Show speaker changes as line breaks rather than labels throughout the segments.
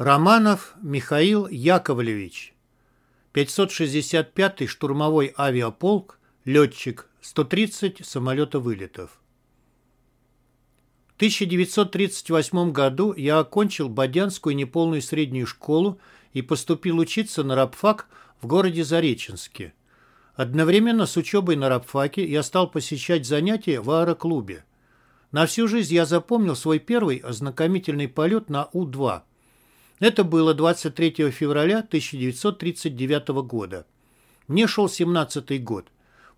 Романов Михаил Яковлевич, 565-й штурмовой авиаполк, летчик, 130 самолета-вылетов. В 1938 году я окончил Бодянскую неполную среднюю школу и поступил учиться на рабфак в городе Зареченске. Одновременно с учебой на рабфаке я стал посещать занятия в аэроклубе. На всю жизнь я запомнил свой первый ознакомительный полет на У-2. Это было 23 февраля 1939 года. Мне шел 17-й год.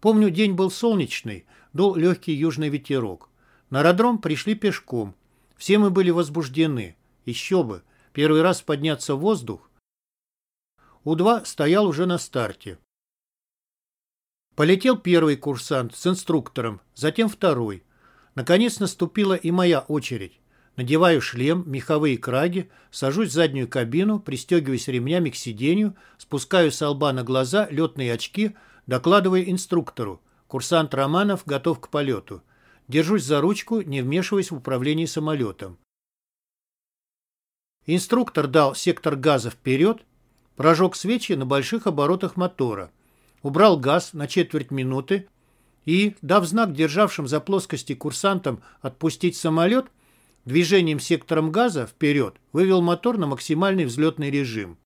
Помню, день был солнечный, дул легкий южный ветерок. На аэродром пришли пешком. Все мы были возбуждены. Еще бы, первый раз подняться в воздух. У-2 стоял уже на старте. Полетел первый курсант с инструктором, затем второй. Наконец наступила и моя очередь. Надеваю шлем, меховые краги, сажусь в заднюю кабину, пристегиваюсь ремнями к сиденью, спускаю с лба на глаза летные очки, докладываю инструктору. Курсант Романов готов к полету. Держусь за ручку, не вмешиваясь в управление самолетом. Инструктор дал сектор газа вперед, прожег свечи на больших оборотах мотора, убрал газ на четверть минуты и, дав знак державшим за плоскости курсантам отпустить самолет, движением сектором газа вперед вывел мотор на максимальный взлетный режим.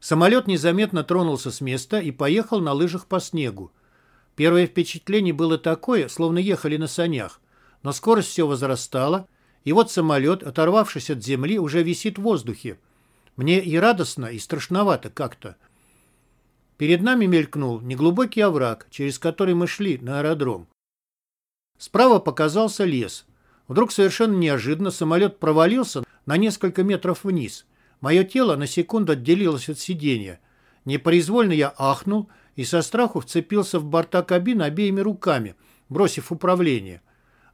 Самолет незаметно тронулся с места и поехал на лыжах по снегу. Первое впечатление было такое, словно ехали на санях, но скорость все возрастала, и вот самолет, оторвавшись от земли, уже висит в воздухе. Мне и радостно, и страшновато как-то. Перед нами мелькнул неглубокий овраг, через который мы шли на аэродром. Справа показался лес. Вдруг совершенно неожиданно самолет провалился на несколько метров вниз. Мое тело на секунду отделилось от сиденья. Непроизвольно я ахнул и со страху вцепился в борта кабины обеими руками, бросив управление.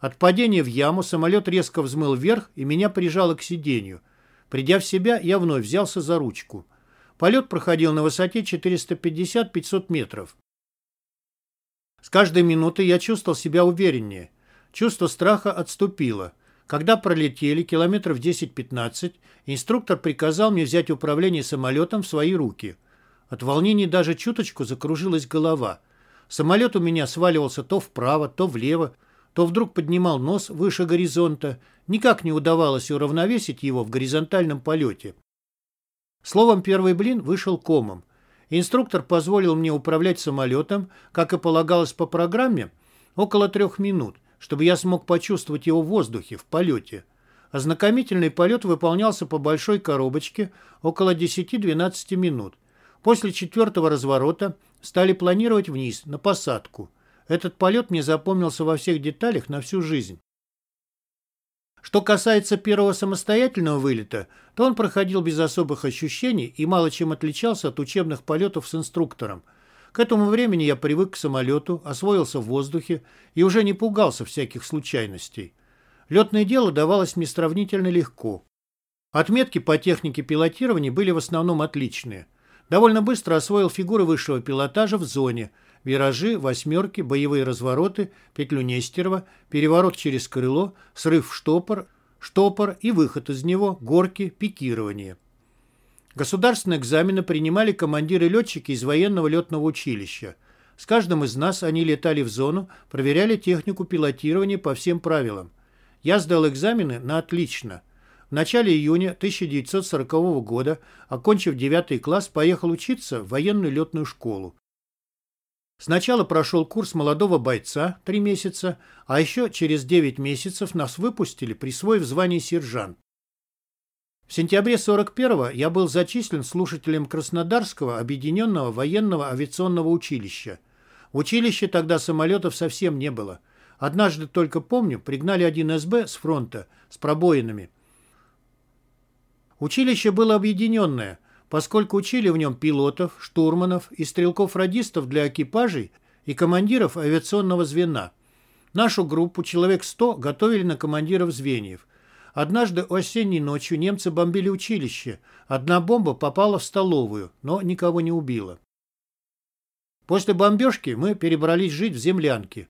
От падения в яму самолет резко взмыл вверх и меня прижало к сиденью. Придя в себя, я вновь взялся за ручку. Полет проходил на высоте 450-500 метров. С каждой минутой я чувствовал себя увереннее. Чувство страха отступило. Когда пролетели километров 10-15, инструктор приказал мне взять управление самолетом в свои руки. От волнений даже чуточку закружилась голова. Самолет у меня сваливался то вправо, то влево, то вдруг поднимал нос выше горизонта. Никак не удавалось уравновесить его в горизонтальном полете. Словом, первый блин вышел комом. Инструктор позволил мне управлять самолетом, как и полагалось по программе, около трех минут, чтобы я смог почувствовать его в воздухе, в полете. Ознакомительный полет выполнялся по большой коробочке около 10-12 минут. После четвертого разворота стали планировать вниз, на посадку. Этот полет мне запомнился во всех деталях на всю жизнь. Что касается первого самостоятельного вылета, то он проходил без особых ощущений и мало чем отличался от учебных полетов с инструктором. К этому времени я привык к самолету, освоился в воздухе и уже не пугался всяких случайностей. Летное дело давалось мне сравнительно легко. Отметки по технике пилотирования были в основном отличные. Довольно быстро освоил фигуры высшего пилотажа в зоне – виражи, восьмерки, боевые развороты, петлю Нестерова, переворот через крыло, срыв в штопор, штопор и выход из него, горки, пикирование. Государственные экзамены принимали командиры-летчики из военного летного училища. С каждым из нас они летали в зону, проверяли технику пилотирования по всем правилам. Я сдал экзамены на отлично. В начале июня 1940 года, окончив 9 класс, поехал учиться в военную летную школу. Сначала прошел курс молодого бойца, три месяца, а еще через 9 месяцев нас выпустили, присвоив звание сержант. В сентябре 41-го я был зачислен слушателем Краснодарского объединенного военного авиационного училища. В училище тогда самолетов совсем не было. Однажды, только помню, пригнали один СБ с фронта с пробоинами. Училище было объединенное – поскольку учили в нем пилотов, штурманов и стрелков-радистов для экипажей и командиров авиационного звена. Нашу группу, человек 100, готовили на командиров звеньев. Однажды осенней ночью немцы бомбили училище. Одна бомба попала в столовую, но никого не убила. После бомбежки мы перебрались жить в землянке.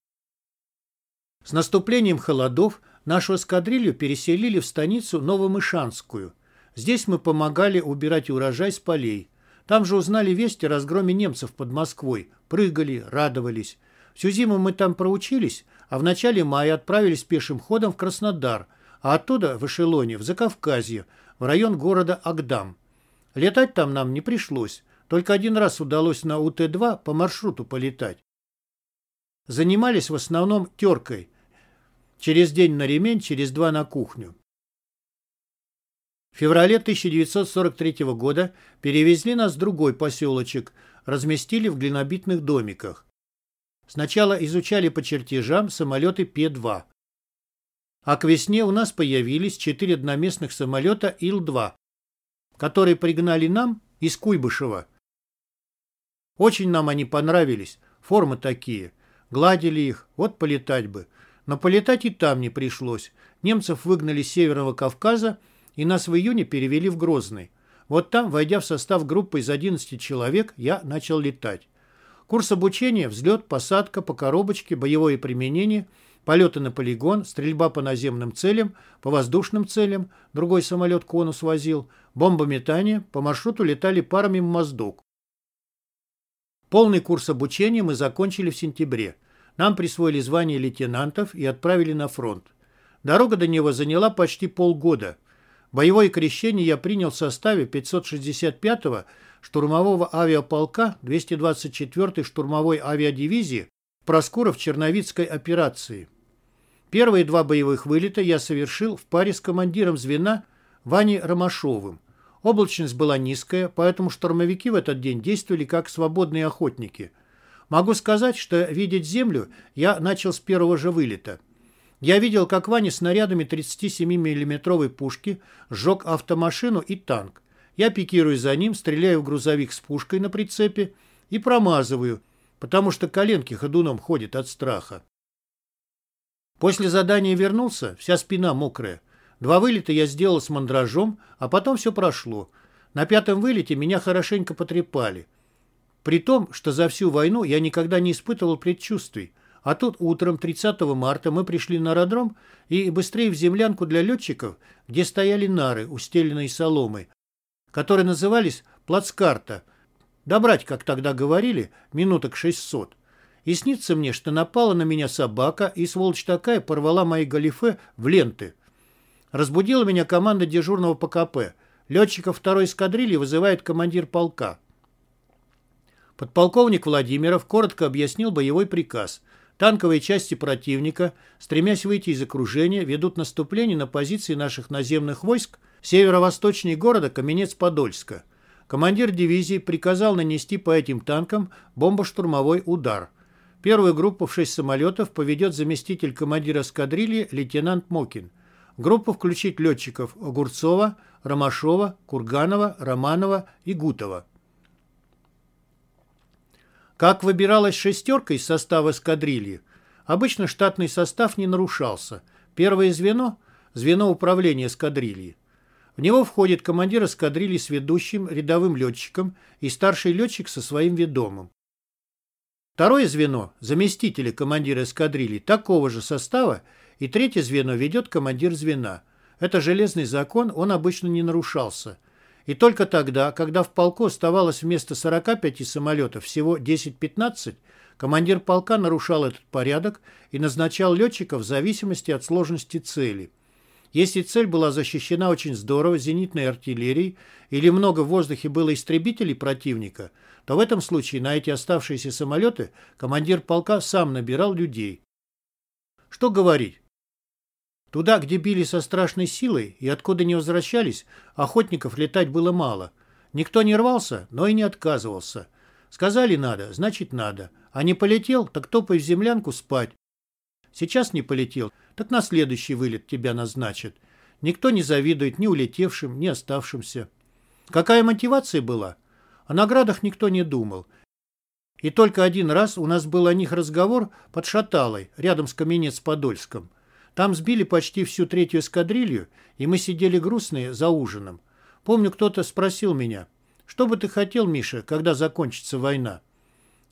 С наступлением холодов нашу эскадрилью переселили в станицу Новомышанскую. Здесь мы помогали убирать урожай с полей. Там же узнали вести о разгроме немцев под Москвой. Прыгали, радовались. Всю зиму мы там проучились, а в начале мая отправились пешим ходом в Краснодар, а оттуда в эшелоне в Закавказье, в район города Агдам. Летать там нам не пришлось. Только один раз удалось на УТ-2 по маршруту полетать. Занимались в основном теркой. Через день на ремень, через два на кухню. В феврале 1943 года перевезли нас в другой поселочек, разместили в глинобитных домиках. Сначала изучали по чертежам самолеты П-2. А к весне у нас появились четыре одноместных самолета Ил-2, которые пригнали нам из Куйбышева. Очень нам они понравились, формы такие. Гладили их, вот полетать бы. Но полетать и там не пришлось. Немцев выгнали с Северного Кавказа, и нас в июне перевели в Грозный. Вот там, войдя в состав группы из 11 человек, я начал летать. Курс обучения, взлет, посадка, по коробочке, боевое применение, полеты на полигон, стрельба по наземным целям, по воздушным целям, другой самолет конус возил, бомбометание, по маршруту летали парами в Моздок. Полный курс обучения мы закончили в сентябре. Нам присвоили звание лейтенантов и отправили на фронт. Дорога до него заняла почти полгода. Боевое крещение я принял в составе 565-го штурмового авиаполка 224-й штурмовой авиадивизии в Проскуров-Черновицкой операции. Первые два боевых вылета я совершил в паре с командиром звена Ваней Ромашовым. Облачность была низкая, поэтому штурмовики в этот день действовали как свободные охотники. Могу сказать, что видеть землю я начал с первого же вылета. Я видел, как Ваня снарядами 37 миллиметровой пушки сжег автомашину и танк. Я пикирую за ним, стреляю в грузовик с пушкой на прицепе и промазываю, потому что коленки ходуном ходят от страха. После задания вернулся, вся спина мокрая. Два вылета я сделал с мандражом, а потом все прошло. На пятом вылете меня хорошенько потрепали. При том, что за всю войну я никогда не испытывал предчувствий. А тут утром 30 марта мы пришли на аэродром и быстрее в землянку для летчиков, где стояли нары, устеленные соломой, которые назывались плацкарта. Добрать, как тогда говорили, минуток 600. И снится мне, что напала на меня собака, и сволочь такая порвала мои галифе в ленты. Разбудила меня команда дежурного ПКП. Летчиков второй эскадрильи вызывает командир полка. Подполковник Владимиров коротко объяснил боевой приказ. Танковые части противника, стремясь выйти из окружения, ведут наступление на позиции наших наземных войск северо-восточнее города Каменец-Подольска. Командир дивизии приказал нанести по этим танкам бомбоштурмовой удар. Первую группу в шесть самолетов поведет заместитель командира эскадрильи лейтенант Мокин группу включить летчиков Огурцова, Ромашова, Курганова, Романова и Гутова. Как выбиралась шестерка из состава эскадрильи? Обычно штатный состав не нарушался. Первое звено – звено управления эскадрильи. В него входит командир эскадрильи с ведущим, рядовым летчиком и старший летчик со своим ведомым. Второе звено – заместители командира эскадрильи такого же состава и третье звено ведет командир звена. Это железный закон, он обычно не нарушался. И только тогда, когда в полку оставалось вместо 45 самолетов всего 10-15, командир полка нарушал этот порядок и назначал летчиков в зависимости от сложности цели. Если цель была защищена очень здорово зенитной артиллерией или много в воздухе было истребителей противника, то в этом случае на эти оставшиеся самолеты командир полка сам набирал людей. Что говорить? Туда, где били со страшной силой и откуда не возвращались, охотников летать было мало. Никто не рвался, но и не отказывался. Сказали надо, значит надо. А не полетел, так топай в землянку спать. Сейчас не полетел, так на следующий вылет тебя назначат. Никто не завидует ни улетевшим, ни оставшимся. Какая мотивация была? О наградах никто не думал. И только один раз у нас был о них разговор под Шаталой, рядом с Каменец-Подольском. Там сбили почти всю третью эскадрилью, и мы сидели грустные за ужином. Помню, кто-то спросил меня, что бы ты хотел, Миша, когда закончится война?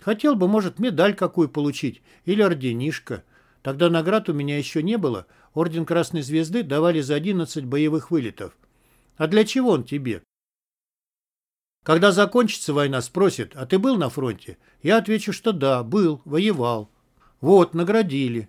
Хотел бы, может, медаль какую получить или орденишко. Тогда наград у меня еще не было. Орден Красной Звезды давали за 11 боевых вылетов. А для чего он тебе? Когда закончится война, спросит, а ты был на фронте? Я отвечу, что да, был, воевал. Вот, наградили.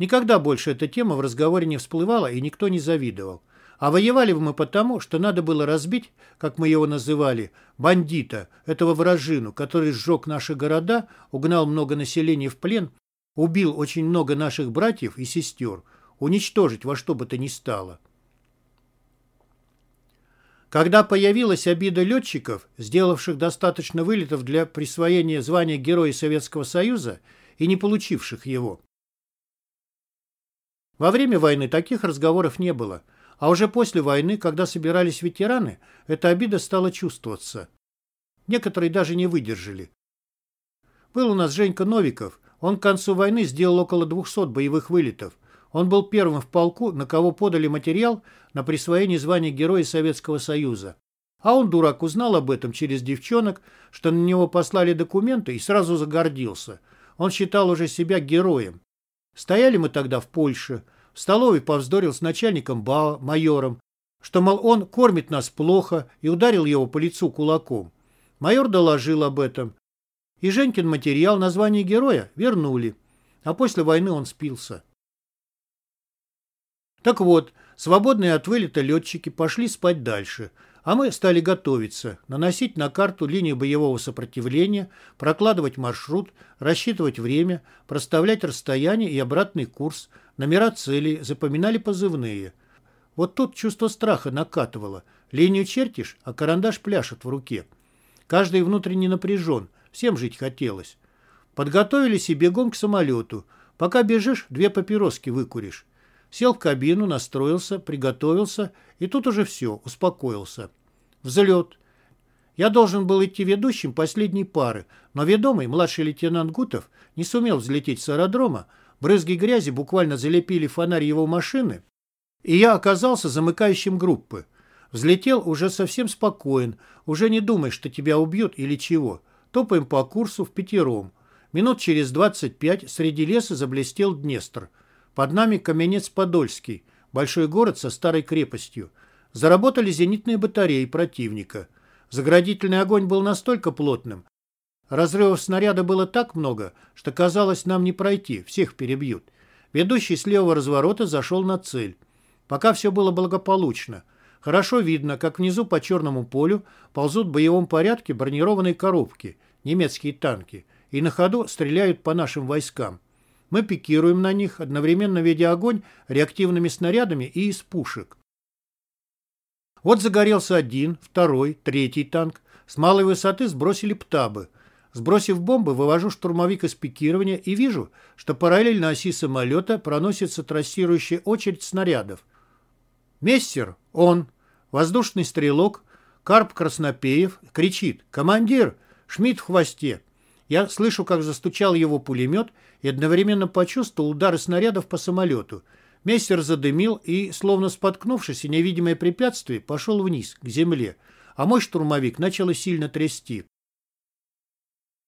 Никогда больше эта тема в разговоре не всплывала, и никто не завидовал. А воевали мы потому, что надо было разбить, как мы его называли, бандита, этого вражину, который сжег наши города, угнал много населения в плен, убил очень много наших братьев и сестер, уничтожить во что бы то ни стало. Когда появилась обида летчиков, сделавших достаточно вылетов для присвоения звания Героя Советского Союза и не получивших его. Во время войны таких разговоров не было, а уже после войны, когда собирались ветераны, эта обида стала чувствоваться. Некоторые даже не выдержали. Был у нас Женька Новиков, он к концу войны сделал около 200 боевых вылетов, он был первым в полку, на кого подали материал на присвоение звания Героя Советского Союза. А он, дурак, узнал об этом через девчонок, что на него послали документы и сразу загордился. Он считал уже себя героем. Стояли мы тогда в Польше. В столовой повздорил с начальником БАО, майором, что, мол, он кормит нас плохо и ударил его по лицу кулаком. Майор доложил об этом. И Женькин материал на звание героя вернули. А после войны он спился. Так вот, свободные от вылета летчики пошли спать дальше, а мы стали готовиться, наносить на карту линию боевого сопротивления, прокладывать маршрут, рассчитывать время, проставлять расстояние и обратный курс, номера целей, запоминали позывные. Вот тут чувство страха накатывало. Линию чертишь, а карандаш пляшет в руке. Каждый внутренне напряжен, всем жить хотелось. Подготовились и бегом к самолету. Пока бежишь, две папироски выкуришь. Сел в кабину, настроился, приготовился, и тут уже все, успокоился. Взлет. Я должен был идти ведущим последней пары, но ведомый, младший лейтенант Гутов, не сумел взлететь с аэродрома, брызги грязи буквально залепили фонарь его машины, и я оказался замыкающим группы. Взлетел уже совсем спокоен, уже не думай, что тебя убьют или чего. Топаем по курсу в пятером. Минут через двадцать пять среди леса заблестел Днестр – под нами Каменец-Подольский, большой город со старой крепостью. Заработали зенитные батареи противника. Заградительный огонь был настолько плотным. Разрывов снаряда было так много, что казалось нам не пройти, всех перебьют. Ведущий с левого разворота зашел на цель. Пока все было благополучно. Хорошо видно, как внизу по черному полю ползут в боевом порядке бронированные коробки, немецкие танки, и на ходу стреляют по нашим войскам. Мы пикируем на них, одновременно ведя огонь реактивными снарядами и из пушек. Вот загорелся один, второй, третий танк. С малой высоты сбросили птабы. Сбросив бомбы, вывожу штурмовик из пикирования и вижу, что параллельно оси самолета проносится трассирующая очередь снарядов. Мессер, он, воздушный стрелок, Карп Краснопеев, кричит «Командир! Шмидт в хвосте!» Я слышу, как застучал его пулемет и одновременно почувствовал удары снарядов по самолету. Мессер задымил и, словно споткнувшись и невидимое препятствие, пошел вниз, к земле, а мой штурмовик начал сильно трясти.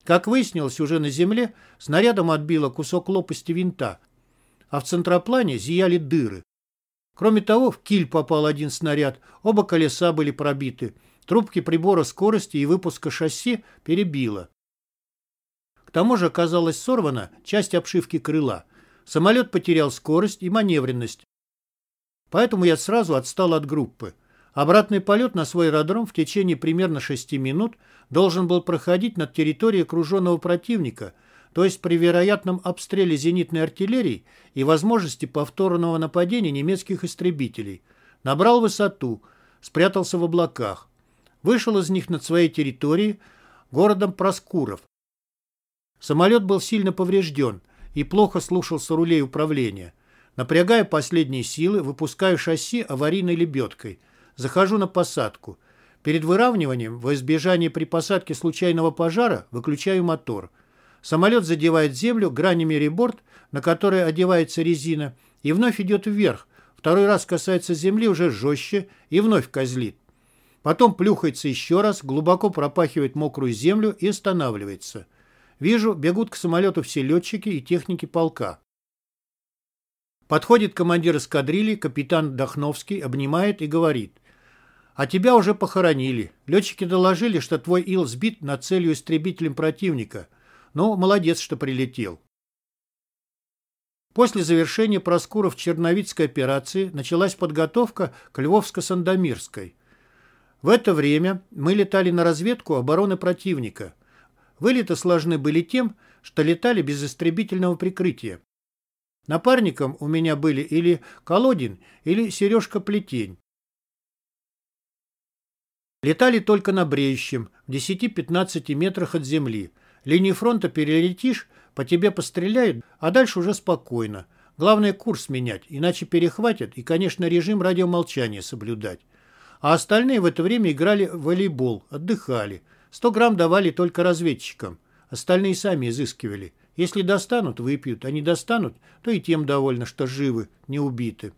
Как выяснилось уже на земле, снарядом отбило кусок лопасти винта, а в центроплане зияли дыры. Кроме того, в киль попал один снаряд, оба колеса были пробиты, трубки прибора скорости и выпуска шасси перебило тому же оказалась сорвана часть обшивки крыла. Самолет потерял скорость и маневренность. Поэтому я сразу отстал от группы. Обратный полет на свой аэродром в течение примерно 6 минут должен был проходить над территорией окруженного противника, то есть при вероятном обстреле зенитной артиллерии и возможности повторного нападения немецких истребителей. Набрал высоту, спрятался в облаках. Вышел из них над своей территорией городом Проскуров, Самолет был сильно поврежден и плохо слушался рулей управления. Напрягая последние силы, выпускаю шасси аварийной лебедкой. Захожу на посадку. Перед выравниванием, во избежание при посадке случайного пожара, выключаю мотор. Самолет задевает землю гранями реборд, на которой одевается резина, и вновь идет вверх. Второй раз касается земли уже жестче и вновь козлит. Потом плюхается еще раз, глубоко пропахивает мокрую землю и останавливается. Вижу, бегут к самолету все летчики и техники полка. Подходит командир эскадрильи, капитан Дахновский, обнимает и говорит. «А тебя уже похоронили. Летчики доложили, что твой ил сбит над целью истребителем противника. Ну, молодец, что прилетел». После завершения Проскуров-Черновицкой операции началась подготовка к Львовско-Сандомирской. В это время мы летали на разведку обороны противника. Вылеты сложны были тем, что летали без истребительного прикрытия. Напарником у меня были или Колодин, или Сережка Плетень. Летали только на бреющем, в 10-15 метрах от земли. Линию фронта перелетишь, по тебе постреляют, а дальше уже спокойно. Главное курс менять, иначе перехватят и, конечно, режим радиомолчания соблюдать. А остальные в это время играли в волейбол, отдыхали. 100 грамм давали только разведчикам. Остальные сами изыскивали. Если достанут, выпьют, а не достанут, то и тем довольно, что живы, не убиты.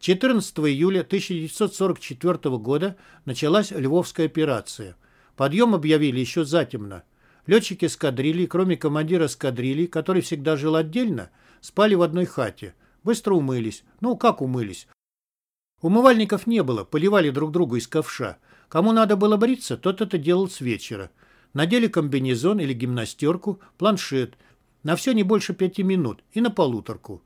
14 июля 1944 года началась Львовская операция. Подъем объявили еще затемно. Летчики эскадрильи, кроме командира эскадрильи, который всегда жил отдельно, спали в одной хате. Быстро умылись. Ну, как умылись? Умывальников не было, поливали друг друга из ковша. Кому надо было бриться, тот это делал с вечера. Надели комбинезон или гимнастерку, планшет. На все не больше пяти минут и на полуторку.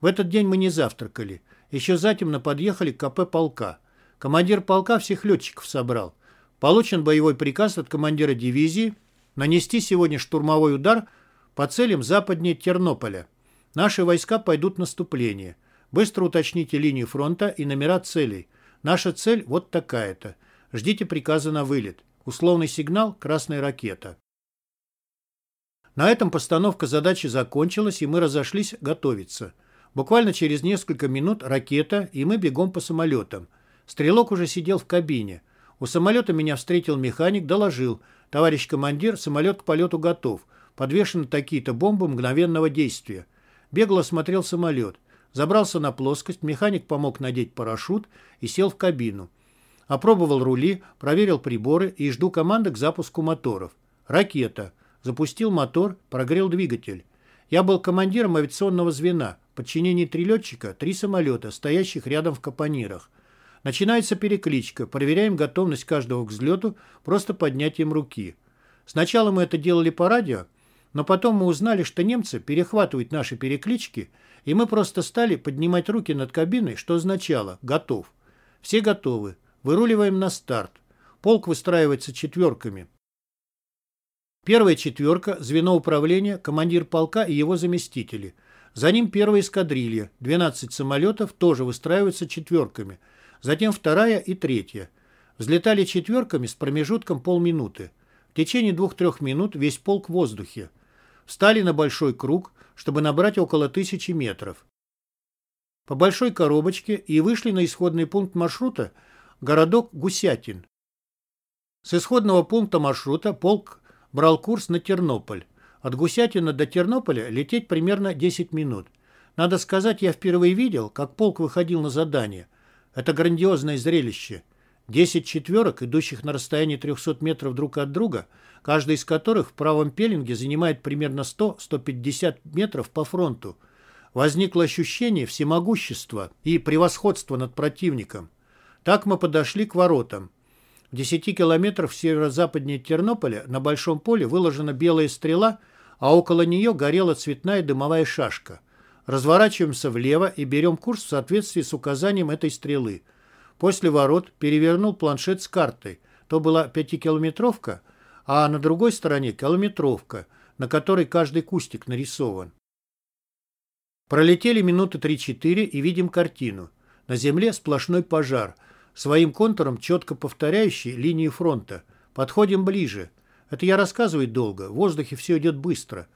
В этот день мы не завтракали. Еще затемно подъехали к КП полка. Командир полка всех летчиков собрал. Получен боевой приказ от командира дивизии нанести сегодня штурмовой удар по целям западнее Тернополя. Наши войска пойдут в наступление. Быстро уточните линию фронта и номера целей. Наша цель вот такая-то. Ждите приказа на вылет. Условный сигнал «Красная ракета». На этом постановка задачи закончилась, и мы разошлись готовиться. Буквально через несколько минут ракета, и мы бегом по самолетам. Стрелок уже сидел в кабине. У самолета меня встретил механик, доложил. Товарищ командир, самолет к полету готов. Подвешены такие-то бомбы мгновенного действия. Бегло осмотрел самолет. Забрался на плоскость, механик помог надеть парашют и сел в кабину. Опробовал рули, проверил приборы и жду команды к запуску моторов. Ракета. Запустил мотор, прогрел двигатель. Я был командиром авиационного звена. В подчинении три летчика, три самолета, стоящих рядом в капонирах. Начинается перекличка. Проверяем готовность каждого к взлету просто поднятием руки. Сначала мы это делали по радио, но потом мы узнали, что немцы перехватывают наши переклички, и мы просто стали поднимать руки над кабиной, что означало «готов». Все готовы. Выруливаем на старт. Полк выстраивается четверками. Первая четверка, звено управления, командир полка и его заместители. За ним первая эскадрилья, 12 самолетов тоже выстраиваются четверками. Затем вторая и третья. Взлетали четверками с промежутком полминуты. В течение двух-трех минут весь полк в воздухе. Встали на большой круг, чтобы набрать около тысячи метров. По большой коробочке и вышли на исходный пункт маршрута городок Гусятин. С исходного пункта маршрута полк брал курс на Тернополь. От Гусятина до Тернополя лететь примерно 10 минут. Надо сказать, я впервые видел, как полк выходил на задание. Это грандиозное зрелище. 10 четверок, идущих на расстоянии 300 метров друг от друга, каждый из которых в правом пеленге занимает примерно 100-150 метров по фронту. Возникло ощущение всемогущества и превосходства над противником. Так мы подошли к воротам. В 10 километрах северо-западнее Тернополя на большом поле выложена белая стрела, а около нее горела цветная дымовая шашка. Разворачиваемся влево и берем курс в соответствии с указанием этой стрелы. После ворот перевернул планшет с картой. То была пятикилометровка, а на другой стороне километровка, на которой каждый кустик нарисован. Пролетели минуты 3-4 и видим картину. На земле сплошной пожар – своим контуром четко повторяющий линии фронта. Подходим ближе. Это я рассказываю долго, в воздухе все идет быстро.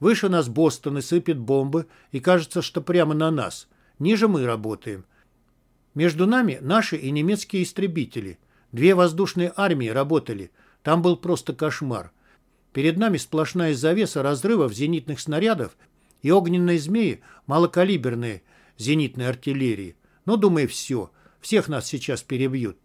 Выше нас Бостон и сыпет бомбы, и кажется, что прямо на нас. Ниже мы работаем. Между нами наши и немецкие истребители. Две воздушные армии работали. Там был просто кошмар. Перед нами сплошная завеса разрывов зенитных снарядов и огненные змеи малокалиберные зенитной артиллерии. Ну, думаю, все. Всех нас сейчас перебьют.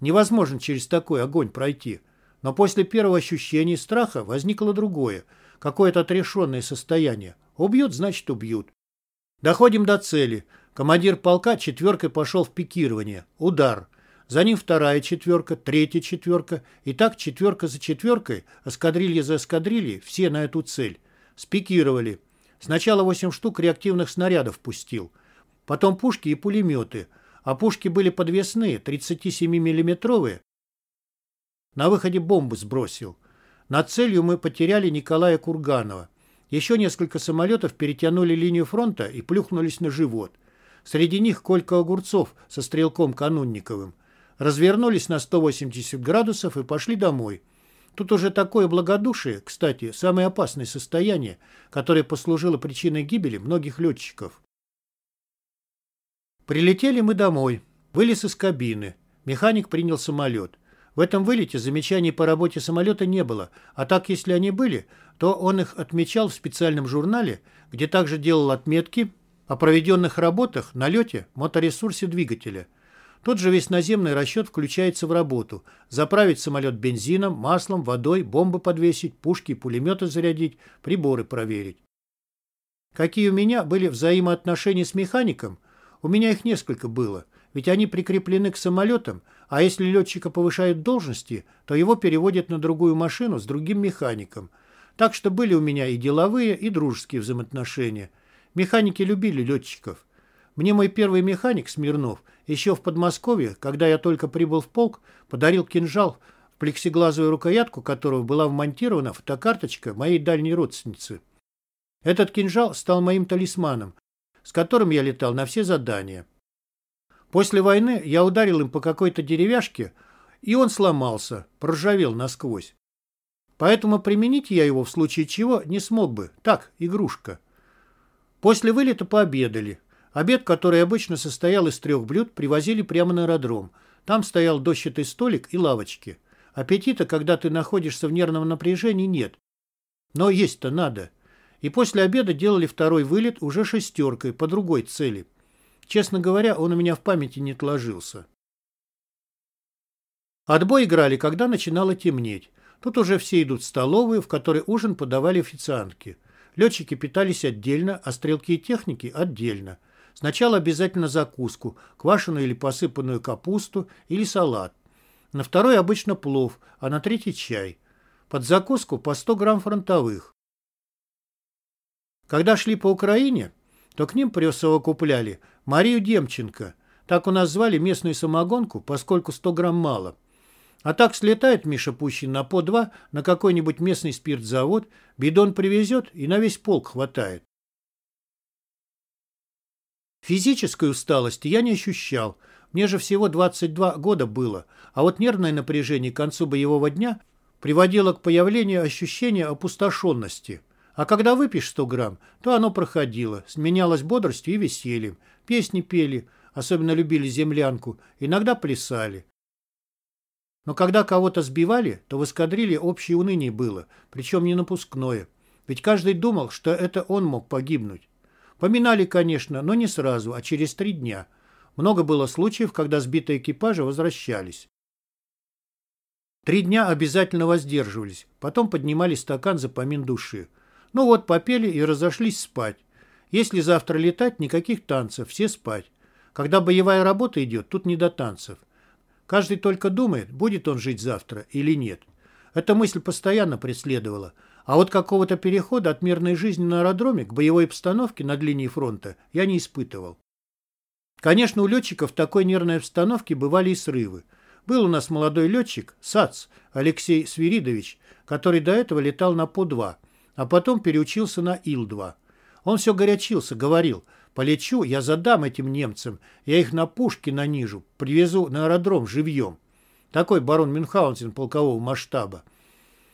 Невозможно через такой огонь пройти. Но после первого ощущения страха возникло другое, какое-то отрешенное состояние. Убьют, значит убьют. Доходим до цели. Командир полка четверкой пошел в пикирование. Удар. За ним вторая четверка, третья четверка. И так четверка за четверкой, эскадрилья за эскадрильей, все на эту цель. Спикировали. Сначала 8 штук реактивных снарядов пустил. Потом пушки и пулеметы. А пушки были подвесные, 37-миллиметровые. На выходе бомбы сбросил. Над целью мы потеряли Николая Курганова. Еще несколько самолетов перетянули линию фронта и плюхнулись на живот. Среди них Колька Огурцов со стрелком Канунниковым. Развернулись на 180 градусов и пошли домой. Тут уже такое благодушие, кстати, самое опасное состояние, которое послужило причиной гибели многих летчиков. Прилетели мы домой. Вылез из кабины. Механик принял самолет. В этом вылете замечаний по работе самолета не было, а так, если они были, то он их отмечал в специальном журнале, где также делал отметки о проведенных работах на лете моторесурсе двигателя. Тот же весь наземный расчет включается в работу. Заправить самолет бензином, маслом, водой, бомбы подвесить, пушки и пулеметы зарядить, приборы проверить. Какие у меня были взаимоотношения с механиком? У меня их несколько было, ведь они прикреплены к самолетам, а если летчика повышают должности, то его переводят на другую машину с другим механиком. Так что были у меня и деловые, и дружеские взаимоотношения. Механики любили летчиков. Мне мой первый механик, Смирнов, еще в Подмосковье, когда я только прибыл в полк, подарил кинжал, в плексиглазовую рукоятку которого была вмонтирована фотокарточка моей дальней родственницы. Этот кинжал стал моим талисманом, с которым я летал на все задания. После войны я ударил им по какой-то деревяшке, и он сломался, проржавел насквозь. Поэтому применить я его в случае чего не смог бы. Так, игрушка. После вылета пообедали. Обед, который обычно состоял из трех блюд, привозили прямо на аэродром. Там стоял дощатый столик и лавочки. Аппетита, когда ты находишься в нервном напряжении, нет. Но есть-то надо. И после обеда делали второй вылет уже шестеркой по другой цели. Честно говоря, он у меня в памяти не отложился. Отбой играли, когда начинало темнеть. Тут уже все идут в столовую, в которой ужин подавали официантки. Летчики питались отдельно, а стрелки и техники отдельно. Сначала обязательно закуску, квашеную или посыпанную капусту или салат. На второй обычно плов, а на третий чай. Под закуску по 100 грамм фронтовых. Когда шли по Украине, то к ним присовокупляли Марию Демченко. Так у нас звали местную самогонку, поскольку 100 грамм мало. А так слетает Миша Пущин на по два на какой-нибудь местный спиртзавод, бидон привезет и на весь полк хватает. Физической усталости я не ощущал. Мне же всего 22 года было, а вот нервное напряжение к концу боевого дня приводило к появлению ощущения опустошенности – а когда выпьешь 100 грамм, то оно проходило, сменялось бодростью и весельем. Песни пели, особенно любили землянку, иногда плясали. Но когда кого-то сбивали, то в эскадрилье общее уныние было, причем не напускное. Ведь каждый думал, что это он мог погибнуть. Поминали, конечно, но не сразу, а через три дня. Много было случаев, когда сбитые экипажи возвращались. Три дня обязательно воздерживались, потом поднимали стакан за помин души. Ну вот, попели и разошлись спать. Если завтра летать, никаких танцев, все спать. Когда боевая работа идет, тут не до танцев. Каждый только думает, будет он жить завтра или нет. Эта мысль постоянно преследовала. А вот какого-то перехода от мирной жизни на аэродроме к боевой обстановке над линией фронта я не испытывал. Конечно, у летчиков в такой нервной обстановке бывали и срывы. Был у нас молодой летчик, САЦ, Алексей Свиридович, который до этого летал на По-2 а потом переучился на Ил-2. Он все горячился, говорил, полечу, я задам этим немцам, я их на пушки нанижу, привезу на аэродром живьем. Такой барон Мюнхгаузен полкового масштаба.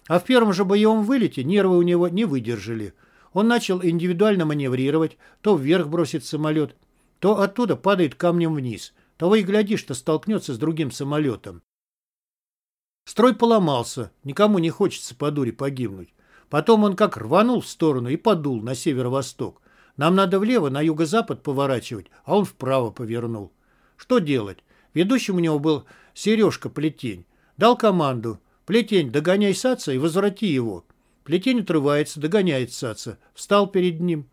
А в первом же боевом вылете нервы у него не выдержали. Он начал индивидуально маневрировать, то вверх бросит самолет, то оттуда падает камнем вниз. Того и гляди, что столкнется с другим самолетом. Строй поломался, никому не хочется по дуре погибнуть. Потом он как рванул в сторону и подул на северо-восток. Нам надо влево, на юго-запад поворачивать, а он вправо повернул. Что делать? Ведущим у него был Сережка Плетень. Дал команду. Плетень, догоняй Саца и возврати его. Плетень отрывается, догоняет Саца. Встал перед ним.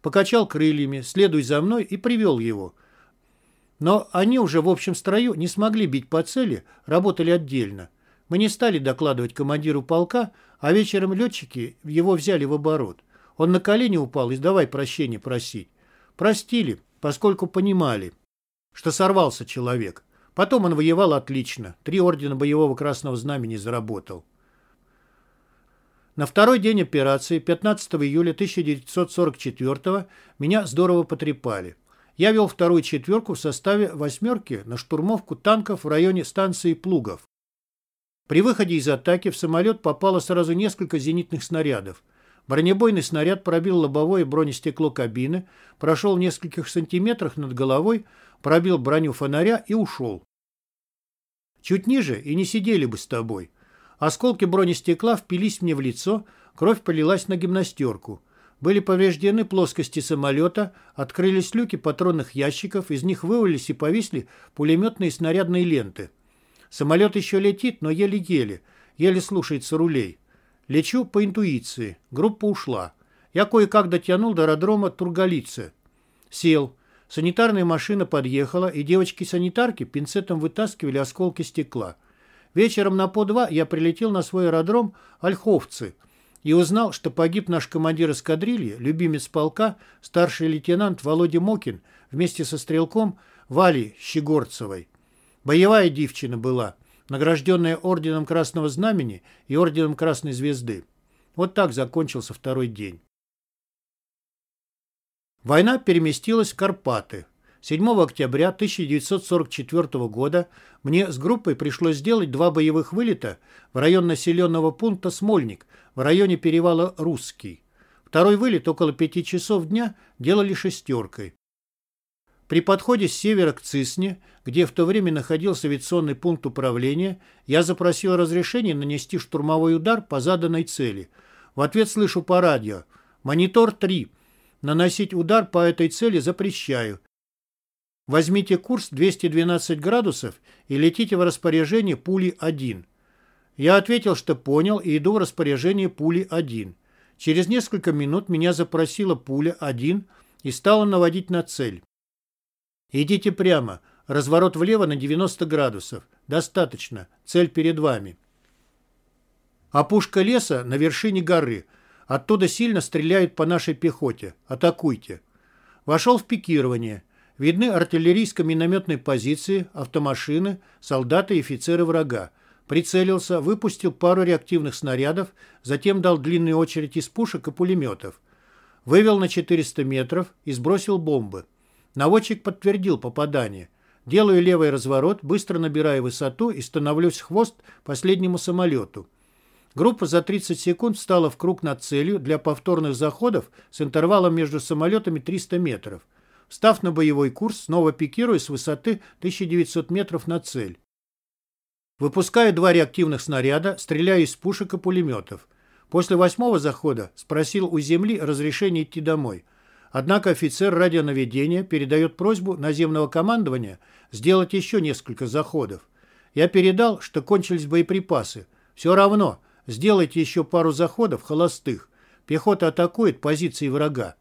покачал крыльями, следуй за мной и привел его. Но они уже в общем строю не смогли бить по цели, работали отдельно. Мы не стали докладывать командиру полка, а вечером летчики его взяли в оборот. Он на колени упал и давай прощения просить. Простили, поскольку понимали, что сорвался человек. Потом он воевал отлично, три ордена боевого красного знамени заработал. На второй день операции, 15 июля 1944 меня здорово потрепали. Я вел вторую четверку в составе «восьмерки» на штурмовку танков в районе станции Плугов. При выходе из атаки в самолет попало сразу несколько зенитных снарядов. Бронебойный снаряд пробил лобовое бронестекло кабины, прошел в нескольких сантиметрах над головой, пробил броню фонаря и ушел. Чуть ниже и не сидели бы с тобой. Осколки бронестекла впились мне в лицо, кровь полилась на гимнастерку. Были повреждены плоскости самолета, открылись люки патронных ящиков, из них вывалились и повисли пулеметные снарядные ленты. Самолет еще летит, но еле-еле, еле слушается рулей. Лечу по интуиции. Группа ушла. Я кое-как дотянул до аэродрома Тургалицы. Сел. Санитарная машина подъехала, и девочки-санитарки пинцетом вытаскивали осколки стекла. Вечером на по два я прилетел на свой аэродром Ольховцы и узнал, что погиб наш командир эскадрильи, любимец полка, старший лейтенант Володя Мокин вместе со стрелком Валей Щегорцевой. Боевая девчина была, награжденная орденом Красного Знамени и орденом Красной Звезды. Вот так закончился второй день. Война переместилась в Карпаты. 7 октября 1944 года мне с группой пришлось сделать два боевых вылета в район населенного пункта Смольник в районе перевала Русский. Второй вылет около пяти часов дня делали шестеркой. При подходе с севера к Цисне, где в то время находился авиационный пункт управления, я запросил разрешение нанести штурмовой удар по заданной цели. В ответ слышу по радио «Монитор 3». Наносить удар по этой цели запрещаю. Возьмите курс 212 градусов и летите в распоряжение пули 1. Я ответил, что понял и иду в распоряжение пули 1. Через несколько минут меня запросила пуля 1 и стала наводить на цель. Идите прямо, разворот влево на 90 градусов. Достаточно, цель перед вами. Опушка леса на вершине горы. Оттуда сильно стреляют по нашей пехоте. Атакуйте. Вошел в пикирование. Видны артиллерийско-минометные позиции, автомашины, солдаты и офицеры врага. Прицелился, выпустил пару реактивных снарядов, затем дал длинную очередь из пушек и пулеметов. Вывел на 400 метров и сбросил бомбы. Наводчик подтвердил попадание. Делаю левый разворот, быстро набираю высоту и становлюсь хвост последнему самолету. Группа за 30 секунд встала в круг над целью для повторных заходов с интервалом между самолетами 300 метров. Став на боевой курс, снова пикирую с высоты 1900 метров на цель. Выпускаю два реактивных снаряда, стреляю из пушек и пулеметов. После восьмого захода спросил у земли разрешение идти домой. Однако офицер радионаведения передает просьбу наземного командования сделать еще несколько заходов. Я передал, что кончились боеприпасы. Все равно, сделайте еще пару заходов холостых. Пехота атакует позиции врага.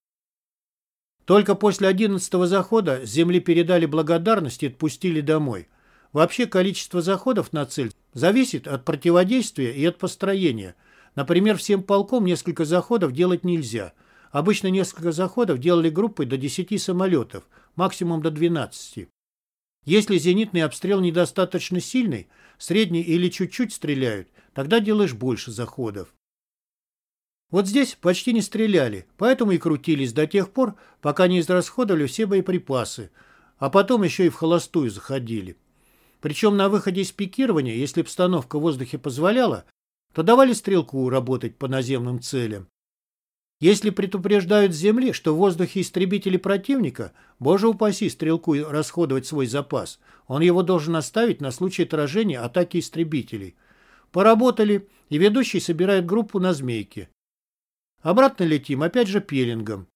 Только после одиннадцатого захода с земли передали благодарность и отпустили домой. Вообще количество заходов на цель зависит от противодействия и от построения. Например, всем полком несколько заходов делать нельзя. Обычно несколько заходов делали группой до 10 самолетов, максимум до 12. Если зенитный обстрел недостаточно сильный, средний или чуть-чуть стреляют, тогда делаешь больше заходов. Вот здесь почти не стреляли, поэтому и крутились до тех пор, пока не израсходовали все боеприпасы, а потом еще и в холостую заходили. Причем на выходе из пикирования, если обстановка в воздухе позволяла, то давали стрелку работать по наземным целям. Если предупреждают земли, что в воздухе истребители противника, боже упаси стрелку расходовать свой запас, он его должен оставить на случай отражения атаки истребителей. Поработали, и ведущий собирает группу на змейке. Обратно летим, опять же пилингом.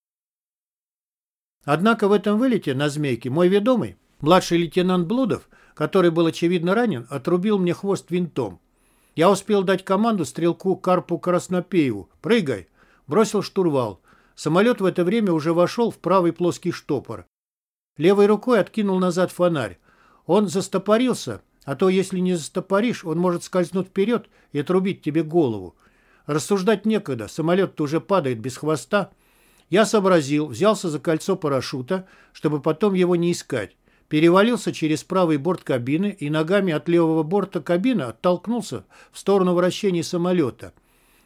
Однако в этом вылете на «Змейке» мой ведомый, младший лейтенант Блудов, который был очевидно ранен, отрубил мне хвост винтом. Я успел дать команду стрелку Карпу Краснопееву «Прыгай!» Бросил штурвал. Самолет в это время уже вошел в правый плоский штопор. Левой рукой откинул назад фонарь. Он застопорился, а то, если не застопоришь, он может скользнуть вперед и отрубить тебе голову. Рассуждать некогда, самолет-то уже падает без хвоста. Я сообразил, взялся за кольцо парашюта, чтобы потом его не искать. Перевалился через правый борт кабины и ногами от левого борта кабины оттолкнулся в сторону вращения самолета.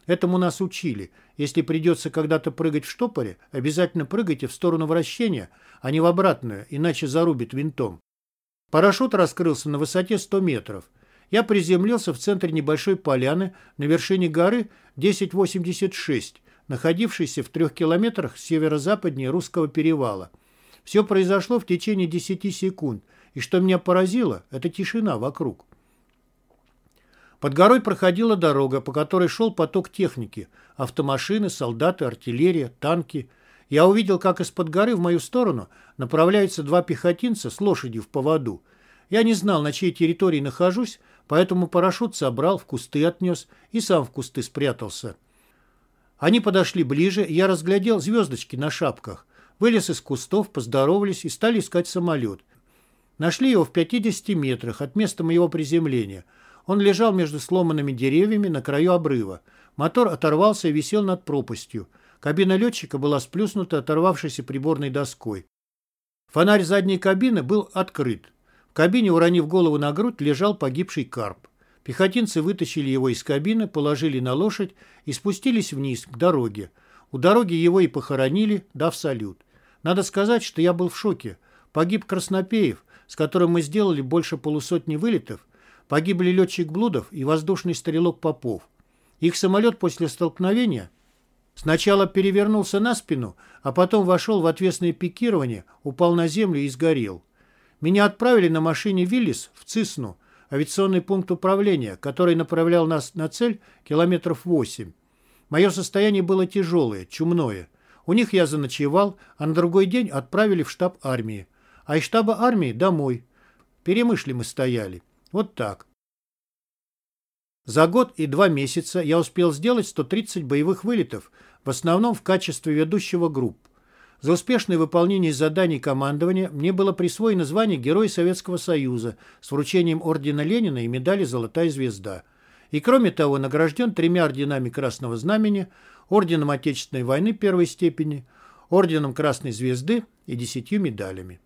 Этому нас учили. Если придется когда-то прыгать в штопоре, обязательно прыгайте в сторону вращения, а не в обратную, иначе зарубит винтом. Парашют раскрылся на высоте 100 метров. Я приземлился в центре небольшой поляны на вершине горы 1086, находившейся в трех километрах северо-западнее Русского перевала. Все произошло в течение 10 секунд, и что меня поразило, это тишина вокруг. Под горой проходила дорога, по которой шел поток техники, автомашины, солдаты, артиллерия, танки. Я увидел, как из-под горы в мою сторону направляются два пехотинца с лошадью в поводу. Я не знал, на чьей территории нахожусь, поэтому парашют собрал, в кусты отнес и сам в кусты спрятался. Они подошли ближе, я разглядел звездочки на шапках. Вылез из кустов, поздоровались и стали искать самолет. Нашли его в 50 метрах от места моего приземления. Он лежал между сломанными деревьями на краю обрыва. Мотор оторвался и висел над пропастью. Кабина летчика была сплюснута оторвавшейся приборной доской. Фонарь задней кабины был открыт. В кабине, уронив голову на грудь, лежал погибший карп. Пехотинцы вытащили его из кабины, положили на лошадь и спустились вниз, к дороге. У дороги его и похоронили, дав салют. Надо сказать, что я был в шоке. Погиб Краснопеев, с которым мы сделали больше полусотни вылетов. Погибли летчик Блудов и воздушный стрелок Попов. Их самолет после столкновения сначала перевернулся на спину, а потом вошел в отвесное пикирование, упал на землю и сгорел. Меня отправили на машине «Виллис» в Цисну, авиационный пункт управления, который направлял нас на цель километров 8. Мое состояние было тяжелое, чумное. У них я заночевал, а на другой день отправили в штаб армии. А из штаба армии домой. Перемышли мы стояли. Вот так. За год и два месяца я успел сделать 130 боевых вылетов, в основном в качестве ведущего групп. За успешное выполнение заданий командования мне было присвоено звание Герой Советского Союза с вручением ордена Ленина и медали «Золотая звезда». И кроме того награжден тремя орденами Красного Знамени, орденом Отечественной войны первой степени, орденом Красной Звезды и десятью медалями.